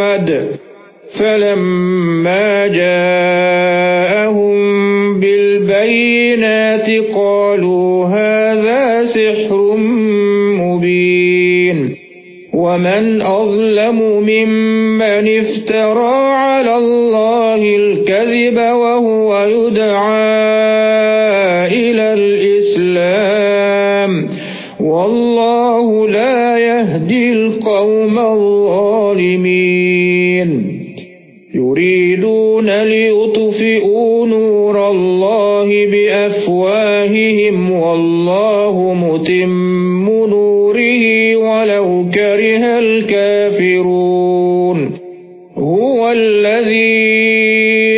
أَحْمَدَ فَلَمَّا جَاءَهُم بِالْبَيِّنَاتِ قَالُوا هَذَا سِحْرٌ مُبِينٌ. وَمَنْ أَظْلَمُ مِمَّنِ افْتَرَى عَلَى اللَّهِ الْكَذِبَ وَهُوَ يُدْعَى إِلَى الْإِسْلَامِ وَاللَّهُ لَا يَهْدِي الْقَوْمَ الظَّالِمِينَ. يُرِيدُونَ لِيُطْفِئُوا نُورَ اللَّهِ بِأَفْوَاهِهِمْ وَاللَّهُ مُتِمُّ نُورِهِ وَلَوْ كَرِهَ الْكَافِرُونَ. هُوَ الَّذِي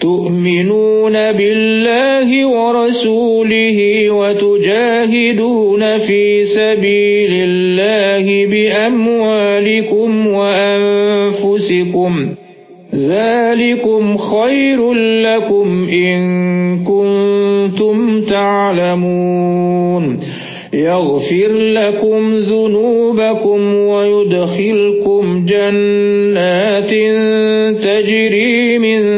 تُؤْمِنُونَ بِاللَّهِ وَرَسُولِهِ وَتُجَاهِدُونَ فِي سَبِيلِ اللَّهِ بِأَمْوَالِكُمْ وَأَنفُسِكُمْ ذَلِكُمْ خَيْرٌ لَكُمْ إِن كُنتُمْ تَعْلَمُونَ يَغْفِرْ لَكُمْ ذُنُوبَكُمْ وَيُدْخِلْكُمْ جَنَّاتٍ تَجْرِي مِن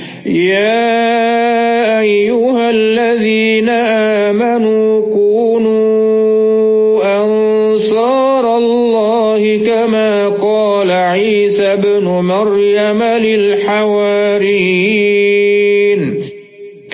يَا أَيُّهَا الَّذِينَ آمَنُوا كُونُوا أَنصَارَ اللَّهِ كَمَا قَالَ عِيسَى ابْنُ مَرْيَمَ لِلْحَوَارِيِّينَ.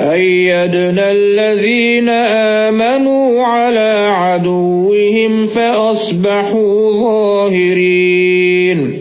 فَأَيَّدْنَا الَّذِينَ آمَنُوا عَلَى عَدُوِّهِمْ فَأَصْبَحُوا ظَاهِرِينَ.